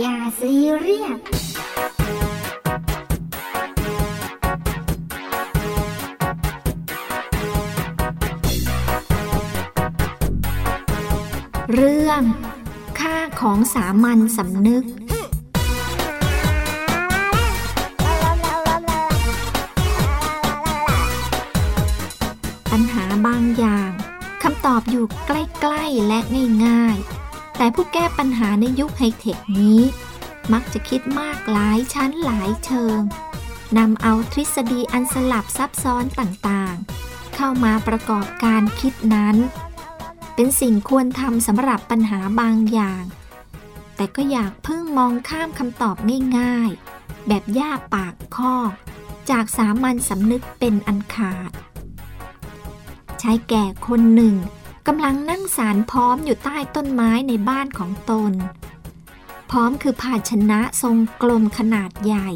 อย่าซีเรียสเรื่อง ค่าของสามัญสำนึก ปัญหาบางอย่างคำตอบอยู่ใกล้ ๆ และง่าย ๆ แต่ผู้แก้ปัญหาในยุคไฮเทคนี้ มักจะคิดมากหลายชั้นหลายเชิงนำเอาทฤษฎีอันสลับซับซ้อนต่างๆ เข้ามาประกอบการคิดนั้น เป็นสิ่งควรทำสำหรับปัญหาบางอย่าง แต่ก็อยากพิ่งมองข้ามคำตอบง่ายๆ แบบย่าปากข้อจากสามัญสำนึกเป็นอันขาด ใชายแก่คนหนึ่ง กำลังนั่งสารพร้อมอยู่ใต้ต้นไม้ในบ้านของตน พร้อมคือภาชนะทรงกลมขนาดใหญ่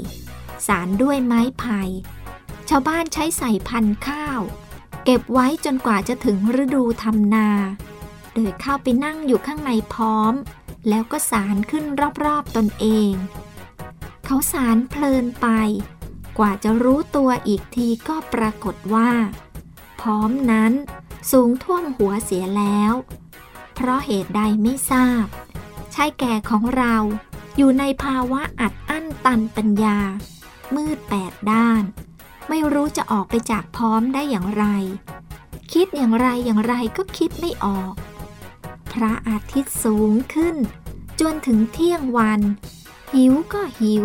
สารด้วยไม้ไผ่ชาวบ้านใช้ใส่พันธุ์ข้าว เก็บไว้จนกว่าจะถึงฤดูทำนา โดยเข้าไปนั่งอยู่ข้างในพร้อม แล้วก็สารขึ้นรอบๆตนเอง เขาสารเพลินไป กว่าจะรู้ตัวอีกทีก็ปรากฏว่า พร้อมนั้น สูงท่วมหัวเสียแล้ว เพราะเหตุใดไม่ทราบ ชายแก่ของเราอยู่ในภาวะอัดอั้นตันปัญญา มืดแปดด้าน ไม่รู้จะออกไปจากพร้อมได้อย่างไร คิดอย่างไรอย่างไรก็คิดไม่ออก พระอาทิตย์สูงขึ้น จนถึงเที่ยงวัน หิวก็หิว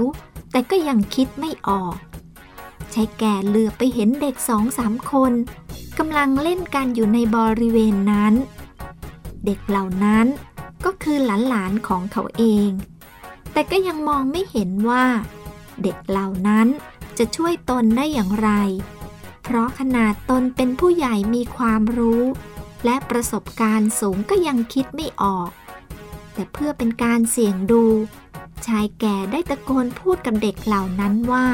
แต่ก็ยังคิดไม่ออก ชายแก่เหลือไปเห็นเด็กสองสามคนกำลังเล่นกันอยู่ในบริเวณนั้น เด็กเหล่านั้นก็คือหลานๆของเขาเอง แต่ก็ยังมองไม่เห็นว่า เด็กเหล่านั้นจะช่วยตนได้อย่างไร เพราะขนาดตนเป็นผู้ใหญ่มีความรู้ และประสบการณ์สูงก็ยังคิดไม่ออก แต่เพื่อเป็นการเสี่ยงดู ชายแก่ได้ตะโกนพูดกับเด็กเหล่านั้นว่า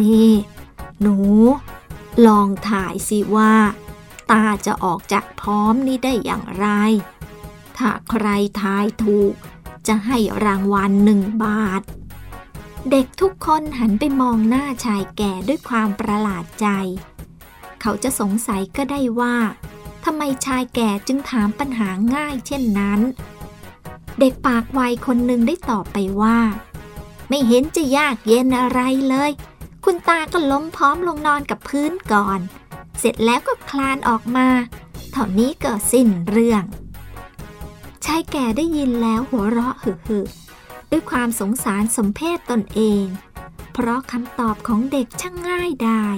นี่ หนู ลองถ่ายสิว่า ตาจะออกจากพร้อมนี้ได้อย่างไร ถ้าใครทายถูก จะให้รางวัลหนึ่งบาท เด็กทุกคนหันไปมองหน้าชายแก่ด้วยความประหลาดใจ เขาจะสงสัยก็ได้ว่าทำไมชายแก่จึงถามปัญหาง่ายเช่นนั้น เด็กปากไวคนหนึ่งได้ตอบไปว่า ไม่เห็นจะยากเย็นอะไรเลย คุณตาก็ล้มพร้อมลงนอนกับพื้นก่อน เสร็จแล้วก็คลานออกมาเท่านี้ก็สิ้นเรื่องชายแก่ได้ยินแล้วหัวเราะหึ่ด้วยความสงสารสมเพศตนเอง เพราะคำตอบของเด็กช่างง่ายดาย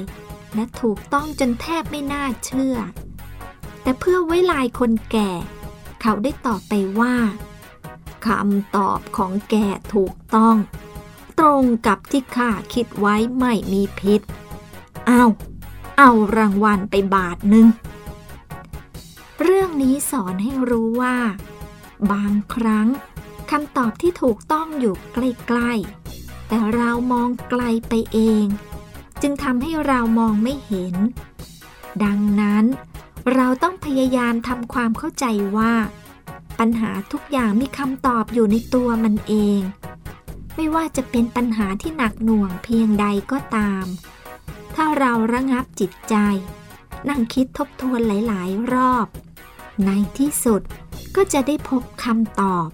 และถูกต้องจนแทบไม่น่าเชื่อ แต่เพื่อไว้ลายคนแก่ เขาได้ตอบไปว่าคำตอบของแก่ถูกต้อง ตรงกับที่ข้าคิดไว้ไม่มีพิษ เอาเอารางวัลไปบาทหนึ่ง เรื่องนี้สอนให้รู้ว่า บางครั้งคำตอบที่ถูกต้องอยู่ใกล้ๆ แต่เรามองไกลไปเอง จึงทำให้เรามองไม่เห็น ดังนั้น เราต้องพยายามทำความเข้าใจว่า ปัญหาทุกอย่างมีคำตอบอยู่ในตัวมันเอง ไม่ว่าจะเป็นปัญหาที่หนักหน่วงเพียงใดก็ตาม ถ้าเราระงับจิตใจ นั่งคิดทบทวนหลาย ๆ รอบ ในที่สุดก็จะได้พบคำตอบ